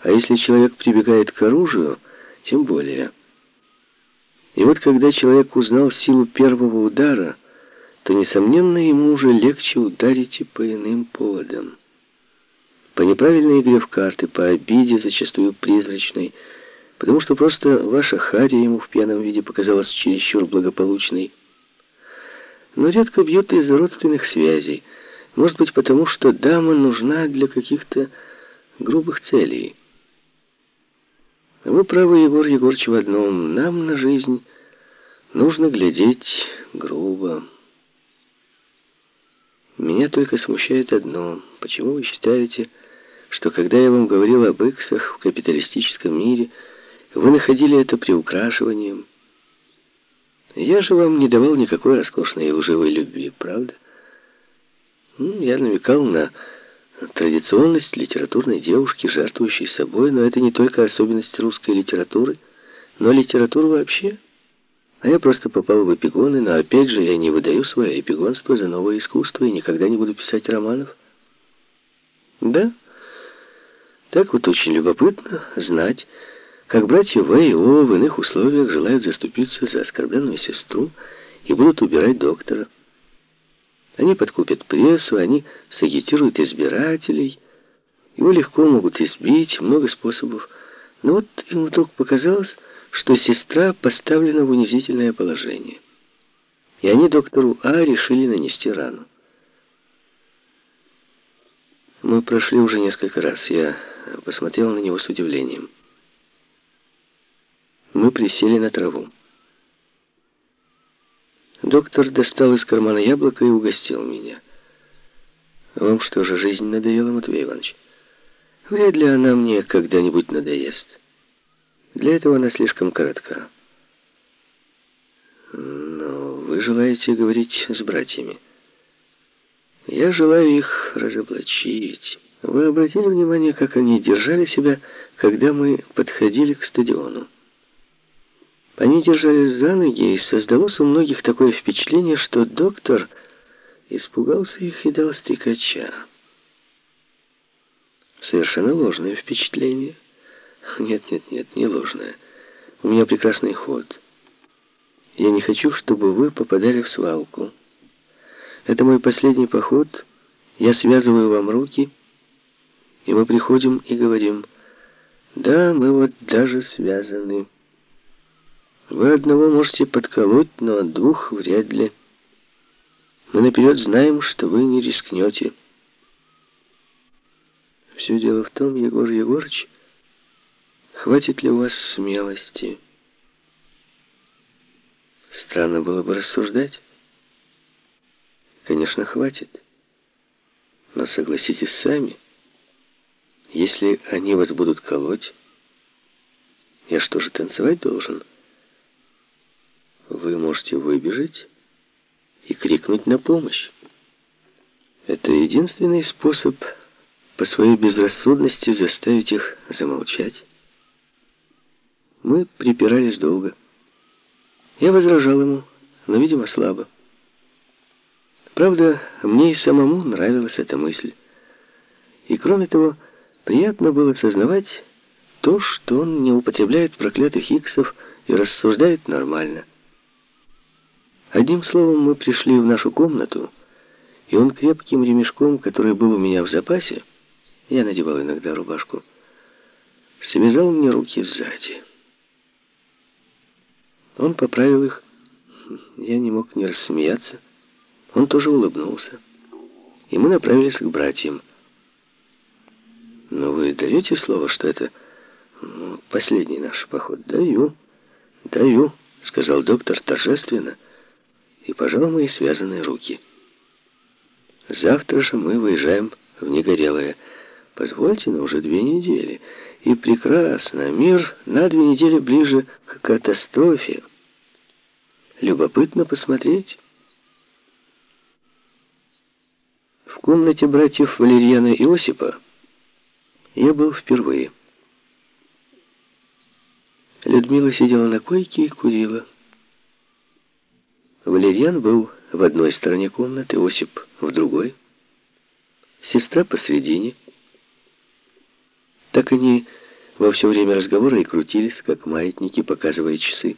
А если человек прибегает к оружию, тем более. И вот когда человек узнал силу первого удара, то, несомненно, ему уже легче ударить и по иным поводам. По неправильной игре в карты, по обиде, зачастую призрачной, потому что просто ваша харя ему в пьяном виде показалась чересчур благополучной. Но редко бьют из родственных связей. Может быть, потому что дама нужна для каких-то грубых целей. Вы правы, Егор Егорович, в одном. Нам на жизнь нужно глядеть грубо. Меня только смущает одно. Почему вы считаете, что когда я вам говорил об иксах в капиталистическом мире, вы находили это приукрашиванием? Я же вам не давал никакой роскошной и лживой любви, правда? Ну, я намекал на традиционность литературной девушки, жертвующей собой, но это не только особенность русской литературы, но литературы вообще. А я просто попал в эпигоны, но опять же я не выдаю свое эпигонство за новое искусство и никогда не буду писать романов. Да, так вот очень любопытно знать, как братья В и О в иных условиях желают заступиться за оскорбленную сестру и будут убирать доктора. Они подкупят прессу, они сагитируют избирателей, его легко могут избить, много способов. Но вот им вдруг показалось, что сестра поставлена в унизительное положение. И они доктору А решили нанести рану. Мы прошли уже несколько раз. Я посмотрел на него с удивлением. Мы присели на траву. Доктор достал из кармана яблоко и угостил меня. «Вам что же, жизнь надоела, Матвей Иванович? Вряд ли она мне когда-нибудь надоест». Для этого она слишком коротка. Но вы желаете говорить с братьями. Я желаю их разоблачить. Вы обратили внимание, как они держали себя, когда мы подходили к стадиону? Они держались за ноги, и создалось у многих такое впечатление, что доктор испугался их и дал стрекача. Совершенно ложное впечатление. Нет, нет, нет, не ложное. У меня прекрасный ход. Я не хочу, чтобы вы попадали в свалку. Это мой последний поход. Я связываю вам руки, и мы приходим и говорим, да, мы вот даже связаны. Вы одного можете подколоть, но двух вряд ли. Мы наперед знаем, что вы не рискнете. Все дело в том, Егор Егорыч, Хватит ли у вас смелости? Странно было бы рассуждать. Конечно, хватит. Но согласитесь сами, если они вас будут колоть, я что же, танцевать должен? Вы можете выбежать и крикнуть на помощь. Это единственный способ по своей безрассудности заставить их замолчать. Мы припирались долго. Я возражал ему, но, видимо, слабо. Правда, мне и самому нравилась эта мысль. И, кроме того, приятно было сознавать то, что он не употребляет проклятых иксов и рассуждает нормально. Одним словом, мы пришли в нашу комнату, и он крепким ремешком, который был у меня в запасе, я надевал иногда рубашку, связал мне руки сзади. Он поправил их. Я не мог не рассмеяться. Он тоже улыбнулся. И мы направились к братьям. «Но вы даете слово, что это ну, последний наш поход?» «Даю, даю», — сказал доктор торжественно и пожал мои связанные руки. «Завтра же мы выезжаем в Негорелое. Позвольте, но уже две недели. И прекрасно, мир на две недели ближе к катастрофе». Любопытно посмотреть. В комнате братьев Валерьяна и Осипа я был впервые. Людмила сидела на койке и курила. Валерьян был в одной стороне комнаты, Осип в другой. Сестра посредине. Так они во все время разговора и крутились, как маятники, показывая часы.